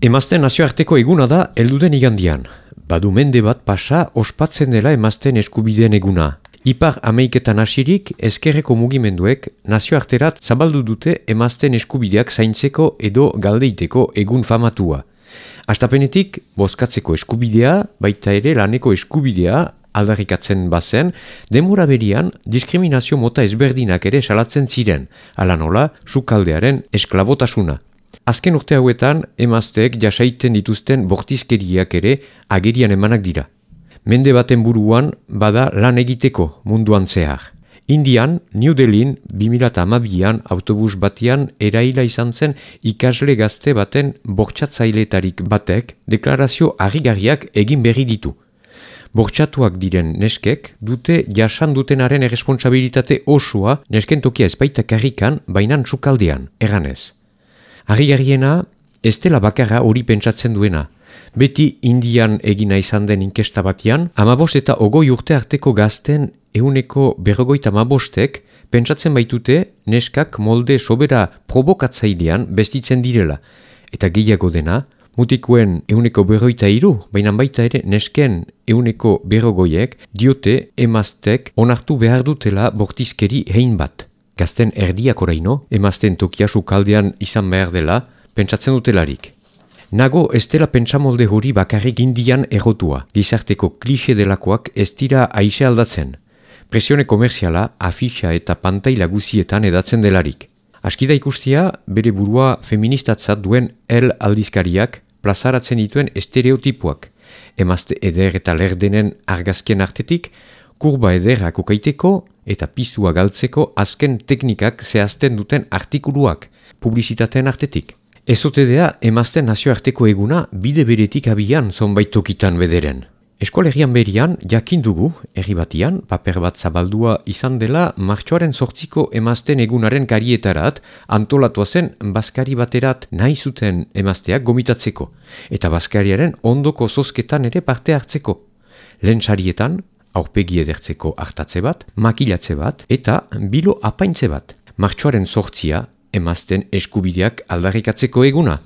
Emazten nazioarteko eguna da elduden igandian. Badu mende bat pasa ospatzen dela emazten eskubideen eguna. Ipar ameiketan hasirik eskerreko mugimenduek nazioarterat zabaldu dute emazten eskubideak zaintzeko edo galdeiteko egun famatua. Astapenetik, bozkatzeko eskubidea, baita ere laneko eskubidea aldarrikatzen bazen, demora berian diskriminazio mota ezberdinak ere salatzen ziren, ala nola, sukaldearen esklabotasuna. Azken urte hauetan, emazteek jasaiten dituzten bortizkeriak ere agerian emanak dira. Mende baten buruan bada lan egiteko munduan zehar. Indian, New Delhin, 2008an autobus batian eraila izan zen ikasle gazte baten bortxatzailetarik batek deklarazio harrigarriak egin berri ditu. Bortxatuak diren neskek dute jasan dutenaren erresponsabilitate osoa nesken tokia ezpaita karrikan bainan sukaldean, eganez. Harri-garriena, ez dela bakarra hori pentsatzen duena. Beti indian egina izan den inkesta batian, amabost eta ogoi urte arteko gazten euneko berrogoita amabostek pentsatzen baitute neskak molde sobera provokatzailean bestitzen direla. Eta gehiago dena, mutikuen euneko berroita iru, baina baita ere nesken euneko berrogoiek diote emaztek onartu behar dutela bortizkeri hein bat gazten erdiak oraino, emazten tokiasu kaldean izan behar dela, pentsatzen dutelarik. Nago ez dela pentsamolde hori bakarrik indian errotua, gizarteko klixe delakoak ez dira aixe aldatzen. Presione komerziala, afixa eta pantaila guzietan edatzen delarik. Askida ikustia, bere burua feministatzat duen el aldizkariak plazaratzen dituen estereotipuak. Emazte eder eta lerdenen argazkien artetik, kurba ederrak ukaiteko eta pizua galtzeko azken teknikak zehazten duten artikuluak, publizitateen artetik. Ez otedea, emazten nazioarteko eguna bide beretik abian zonbait tokitan bederen. Eskolegian berian, jakin dugu, erri batian, paper bat zabaldua izan dela martxoaren sortziko emazten egunaren karietarat antolatua zen baskari baterat nahi zuten emazteak gomitatzeko, eta baskariaren ondoko zozketan ere parte hartzeko. Lehen sarietan, aurpegi edertzeko hartatze bat, makilatze bat eta bilo apaintze bat. Martxoaren sortzia emazten eskubideak aldarrikatzeko eguna.